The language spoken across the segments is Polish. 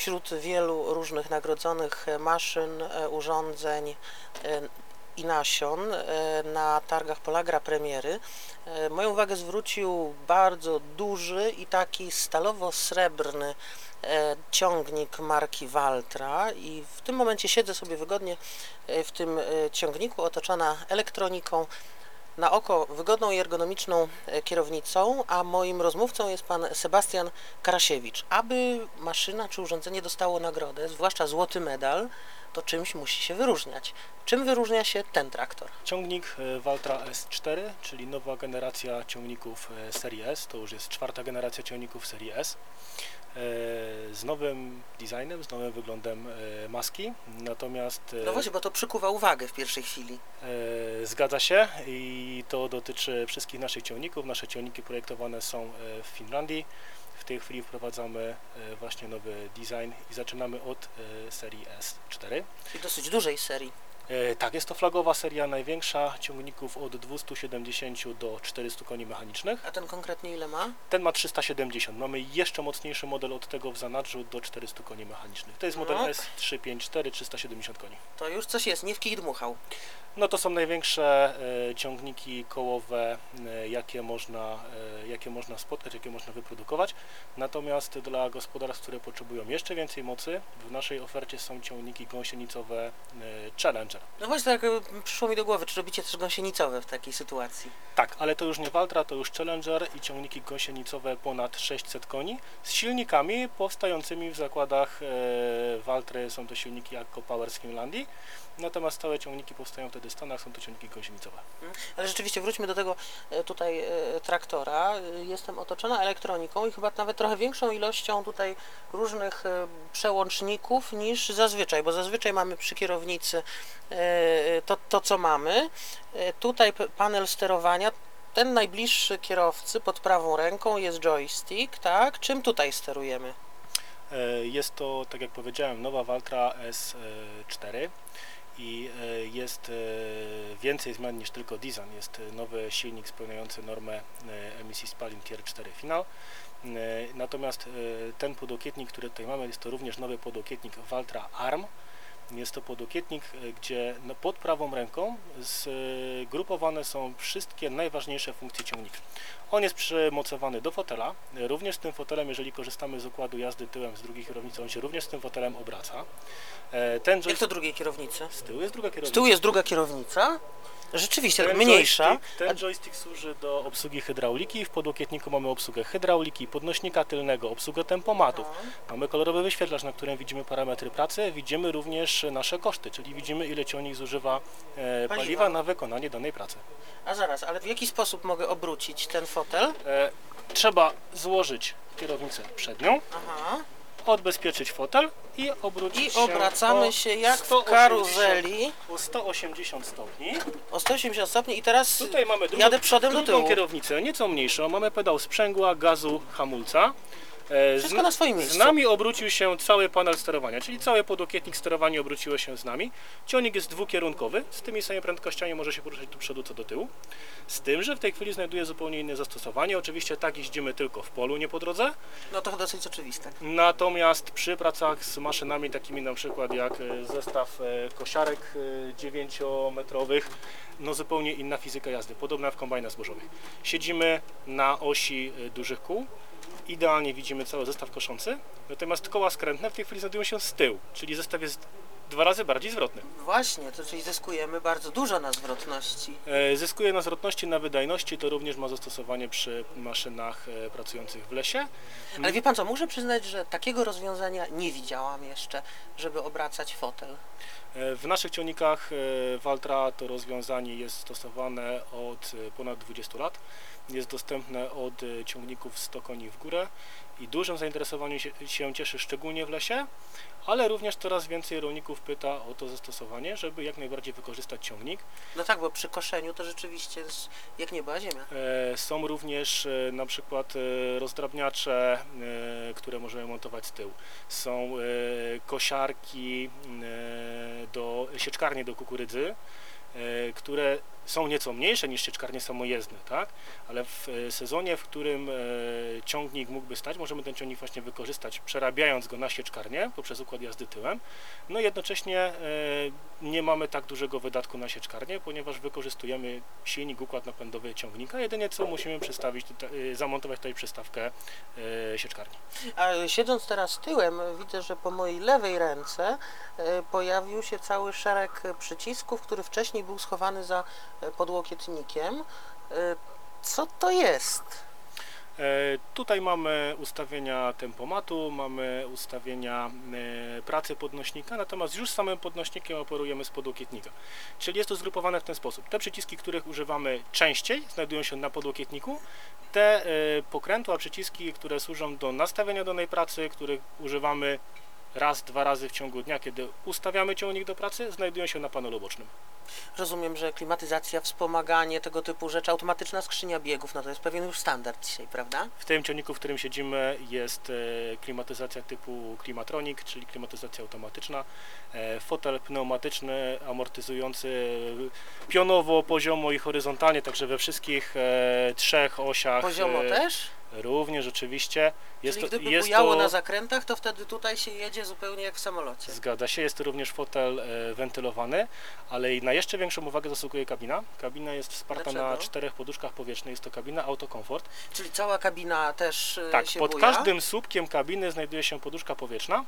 wśród wielu różnych nagrodzonych e, maszyn, e, urządzeń e, i nasion na targach Polagra Premiery moją uwagę zwrócił bardzo duży i taki stalowo-srebrny ciągnik marki Valtra i w tym momencie siedzę sobie wygodnie w tym ciągniku otoczona elektroniką na oko wygodną i ergonomiczną e, kierownicą, a moim rozmówcą jest pan Sebastian Karasiewicz. Aby maszyna czy urządzenie dostało nagrodę, zwłaszcza złoty medal, to czymś musi się wyróżniać. Czym wyróżnia się ten traktor? Ciągnik e, Valtra S4, czyli nowa generacja ciągników e, serii S, to już jest czwarta generacja ciągników serii S, e, z nowym designem, z nowym wyglądem e, maski, natomiast e, No właśnie, bo to przykuwa uwagę w pierwszej chwili. e, zgadza się i to dotyczy wszystkich naszych ciągników. Nasze ciągniki projektowane są e, w Finlandii. W tej chwili wprowadzamy e, właśnie nowy design i zaczynamy od e, serii S4. I dosyć dużej serii. E, Tak, jest to flagowa seria największa ciągników od 270 do 400 koni mechanicznych. A ten konkretnie ile ma? Ten ma 370. Mamy jeszcze mocniejszy model od tego w zanadrzu do 400 koni mechanicznych. To jest model No. S354 370 koni. To już coś jest, nie w kij dmuchał. No to są największe e, ciągniki kołowe, e, jakie można, e, jakie można spotkać, jakie można wyprodukować. Natomiast dla gospodarstw, które potrzebują jeszcze więcej mocy, w naszej ofercie są ciągniki gąsienicowe e, Challenger. No właśnie tak przyszło mi do głowy, czy robicie też gąsienicowe w takiej sytuacji? Tak, ale to już nie Valtra, to już Challenger i ciągniki gąsienicowe ponad 600 koni z silnikami powstającymi w zakładach e, Valtry. Są to silniki Akko Power z Finlandii, natomiast całe ciągniki powstają wtedy w Stanach, są to ciągniki gąsienicowe. Ale rzeczywiście wróćmy do tego e, tutaj e, traktora. E, Jestem otoczona elektroniką i chyba nawet trochę większą ilością tutaj różnych e, przełączników niż zazwyczaj, bo zazwyczaj mamy przy kierownicy e, to, to co mamy. E, Tutaj p- panel sterowania. Ten najbliższy kierowcy pod prawą ręką jest joystick, tak? Czym tutaj sterujemy? E, Jest to, tak jak powiedziałem, nowa Valtra S4 i e, jest e, więcej zmian niż tylko design. Jest e, nowy silnik spełniający normę emisji spalin Tier 4 Final. Natomiast ten podokietnik, który tutaj mamy, jest to również nowy podokietnik Valtra ARM. Jest to podokietnik, e, gdzie no, pod prawą ręką zgrupowane są wszystkie najważniejsze funkcje ciągnika. On jest przymocowany do fotela. Również z tym fotelem, jeżeli korzystamy z układu jazdy tyłem z drugiej kierownicy, on się również z tym fotelem obraca. E, Ten Jak to drugiej kierownicy? z tyłu jest druga Z kierownica. tyłu jest druga kierownica. Rzeczywiście, Ten mniejsza. Joystick, ten joystick służy do obsługi hydrauliki. W podokietniku mamy obsługę hydrauliki, podnośnika tylnego, obsługę tempomatów. Mamy kolorowy wyświetlacz, na którym widzimy parametry pracy. Widzimy również nasze koszty, czyli widzimy ile ciągnik zużywa e, Paliwa. paliwa na wykonanie danej pracy. A zaraz, ale w jaki sposób mogę obrócić ten fotel? E, trzeba złożyć kierownicę przednią, Aha. odbezpieczyć fotel i obrócić I obracamy się jak w 180 karuzeli O 180 stopni. o 180 stopni i teraz Tutaj mamy drugą, jadę przodem do drugą tyłu. kierownicę, nieco mniejszą. Mamy pedał sprzęgła, gazu, hamulca. E, z- Wszystko na swoim miejscu. Z nami obrócił się cały panel sterowania, czyli cały podokietnik sterowania obróciło się z nami. Ciągnik jest dwukierunkowy, z tymi samymi prędkościami może się poruszać do przodu co do tyłu. Z tym, że w tej chwili znajduje zupełnie inne zastosowanie. Oczywiście tak jeździmy tylko w polu, nie po drodze. No to dosyć oczywiste. Natomiast przy pracach z maszynami takimi na przykład jak e, zestaw e, kosiarek 9-metrowych, no zupełnie inna fizyka jazdy, podobna w kombajnach zbożowych. Siedzimy na osi dużych kół, idealnie widzimy cały zestaw koszący, natomiast koła skrętne w tej chwili znajdują się z tyłu, czyli zestaw jest dwa razy bardziej zwrotny. Właśnie, to czyli zyskujemy bardzo dużo na zwrotności. E, Zyskuje na zwrotności, na wydajności, to również ma zastosowanie przy maszynach e, pracujących w lesie. Ale wie pan co, muszę przyznać, że takiego rozwiązania nie widziałam jeszcze, żeby obracać fotel. E, W naszych ciągnikach e, Valtra to rozwiązanie jest stosowane od e, ponad 20 lat. Jest dostępne od e, ciągników 100 koni w górę i dużym zainteresowaniem się, się cieszy szczególnie w lesie, ale również coraz więcej rolników pyta o to zastosowanie, żeby jak najbardziej wykorzystać ciągnik. No tak, bo przy koszeniu to rzeczywiście jest jak nieba ziemia. E, Są również e, na przykład e, rozdrabniacze, e, które możemy montować z tyłu. Są e, kosiarki e, do sieczkarnie do kukurydzy, e, które są nieco mniejsze niż sieczkarnie samojezdne, tak? Ale w e, sezonie, w którym e, ciągnik mógłby stać, możemy ten ciągnik właśnie wykorzystać, przerabiając go na sieczkarnię poprzez układ jazdy tyłem. No i jednocześnie e, nie mamy tak dużego wydatku na sieczkarnię, ponieważ wykorzystujemy silnik, układ napędowy ciągnika. Jedynie co musimy przestawić, zamontować tutaj przystawkę sieczkarni. A siedząc teraz tyłem, widzę, że po mojej lewej ręce pojawił się cały szereg przycisków, który wcześniej był schowany za podłokietnikiem. E, Co to jest? E, Tutaj mamy ustawienia tempomatu, mamy ustawienia e, pracy podnośnika, natomiast już samym podnośnikiem operujemy z podłokietnika. Czyli jest to zgrupowane w ten sposób. Te przyciski, których używamy częściej, znajdują się na podłokietniku. Te e, pokrętła, przyciski, które służą do nastawienia danej pracy, których używamy raz, dwa razy w ciągu dnia, kiedy ustawiamy ciągnik do pracy, znajdują się na panelu bocznym. Rozumiem, że klimatyzacja, wspomaganie, tego typu rzeczy, automatyczna skrzynia biegów, no to jest pewien już standard dzisiaj, prawda? W tym ciągniku, w którym siedzimy jest e, klimatyzacja typu Climatronic, czyli klimatyzacja automatyczna, e, fotel pneumatyczny, amortyzujący pionowo, poziomo i horyzontalnie, także we wszystkich e, trzech osiach. Poziomo też? Również oczywiście. Jest Czyli to, gdyby jest bujało to, na zakrętach, to wtedy tutaj się jedzie zupełnie jak w samolocie. Zgadza się, jest to również fotel e, wentylowany, ale i na jeszcze większą uwagę zasługuje kabina. Kabina jest wsparta na Dlaczego? czterech poduszkach powietrznych, jest to kabina autokomfort. Czyli cała kabina też e, Tak, się pod buja? każdym słupkiem kabiny znajduje się poduszka powietrzna,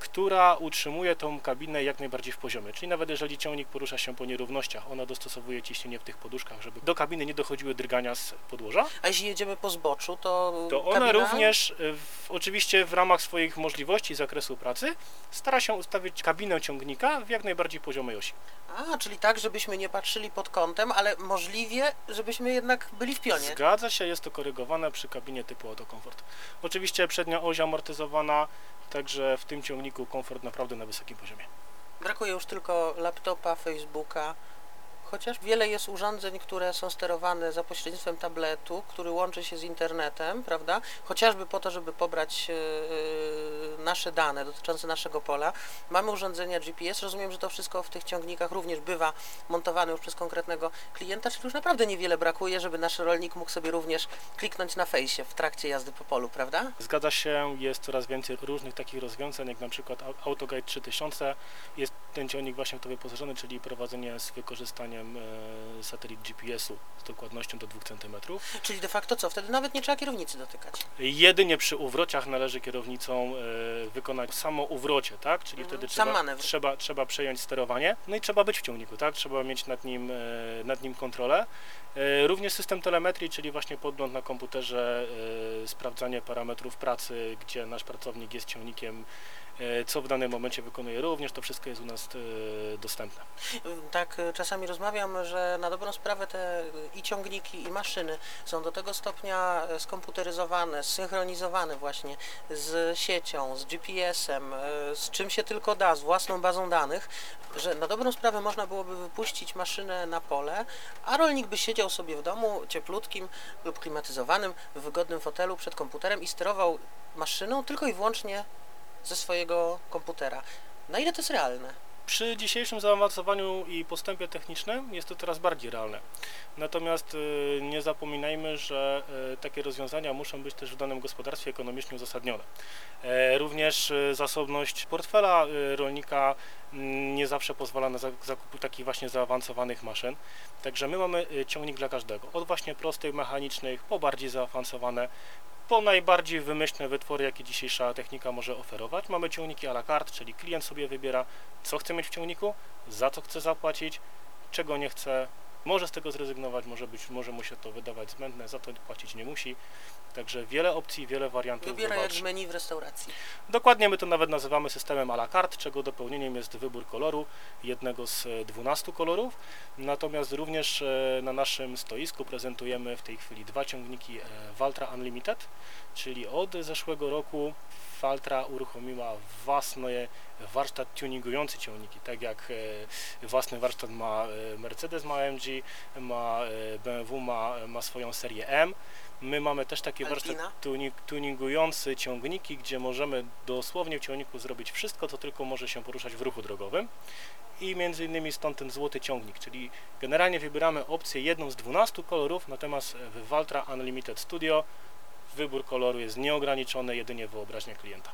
która utrzymuje tą kabinę jak najbardziej w poziomie. Czyli nawet jeżeli ciągnik porusza się po nierównościach, ona dostosowuje ciśnienie w tych poduszkach, żeby do kabiny nie dochodziły drgania z podłoża. A jeśli jedziemy po zboczu, to To ona kabina... również, e, w, oczywiście w ramach swoich możliwości i zakresu pracy, stara się ustawić kabinę ciągnika w jak najbardziej poziomej osi. A, czyli tak, żebyśmy nie patrzyli pod kątem, ale możliwie, żebyśmy jednak byli w pionie. Zgadza się, jest to korygowane przy kabinie typu autokomfort. Oczywiście przednia oś amortyzowana, także w tym ciągniku komfort naprawdę na wysokim poziomie. Brakuje już tylko laptopa, Facebooka. Chociaż wiele jest urządzeń, które są sterowane za pośrednictwem tabletu, który łączy się z internetem, prawda? Chociażby po to, żeby pobrać e, e, nasze dane dotyczące naszego pola. Mamy urządzenia GPS. Rozumiem, że to wszystko w tych ciągnikach również bywa montowane już przez konkretnego klienta, czyli już naprawdę niewiele brakuje, żeby nasz rolnik mógł sobie również kliknąć na fejsie w trakcie jazdy po polu, prawda? Zgadza się, jest coraz więcej różnych takich rozwiązań, jak na przykład Au- AutoGuide 3000. Jest ten ciągnik właśnie w to wyposażony, czyli prowadzenie z wykorzystaniem e, satelit GPS-u z dokładnością do 2 cm. Czyli de facto co? Wtedy nawet nie trzeba kierownicy dotykać. Jedynie przy uwrociach należy kierownicą e, wykonać samo uwrocie, tak? Czyli Mhm, wtedy sam trzeba, manewr. trzeba, trzeba przejąć sterowanie, no i trzeba być w ciągniku, tak? Trzeba mieć nad nim, e, nad nim kontrolę. Również system telemetrii, czyli właśnie podgląd na komputerze, sprawdzanie parametrów pracy, gdzie nasz pracownik jest ciągnikiem, co w danym momencie wykonuje również, to wszystko jest u nas e, dostępne. Tak, y, czasami rozmawiam, że na dobrą sprawę te i ciągniki, i maszyny są do tego stopnia skomputeryzowane, zsynchronizowane właśnie z siecią, z GPS-em, z czym się tylko da, z własną bazą danych, że na dobrą sprawę można byłoby wypuścić maszynę na pole, a rolnik by siedział sobie w domu cieplutkim lub klimatyzowanym, w wygodnym fotelu przed komputerem i sterował maszyną tylko i wyłącznie ze swojego komputera. Na ile to jest realne? Przy dzisiejszym zaawansowaniu i postępie technicznym jest to coraz bardziej realne. Natomiast y, nie zapominajmy, że y, takie rozwiązania muszą być też w danym gospodarstwie ekonomicznie uzasadnione. E, Również y, zasobność portfela rolnika mm, nie zawsze pozwala na zak- zakup takich właśnie zaawansowanych maszyn. Także my mamy ciągnik dla każdego. Od właśnie prostych, mechanicznych, po bardziej zaawansowane, po najbardziej wymyślne wytwory, jakie dzisiejsza technika może oferować. Mamy ciągniki à la carte, czyli klient sobie wybiera, co chce mieć w ciągniku, za co chce zapłacić, czego nie chce. Może z tego zrezygnować, może, być, może mu się to wydawać zbędne, za to płacić nie musi. Także wiele opcji, wiele wariantów. Wybiera jak w menu w restauracji. Dokładnie my to nawet nazywamy systemem à la carte, czego dopełnieniem jest wybór koloru, jednego z e, 12 kolorów. Natomiast również e, na naszym stoisku prezentujemy w tej chwili dwa ciągniki e, Valtra Unlimited, czyli od zeszłego roku Valtra uruchomiła własny warsztat tuningujący ciągniki, tak jak e, własny warsztat ma e, Mercedes, ma AMG, ma e, BMW, ma, ma swoją serię M. My mamy też takie warsztat tuning, tuningujący ciągniki, gdzie możemy dosłownie w ciągniku zrobić wszystko, co tylko może się poruszać w ruchu drogowym. I między innymi stąd ten złoty ciągnik, czyli generalnie wybieramy opcję jedną z 12 kolorów, natomiast w Valtra Unlimited Studio wybór koloru jest nieograniczony, jedynie wyobraźnia klienta.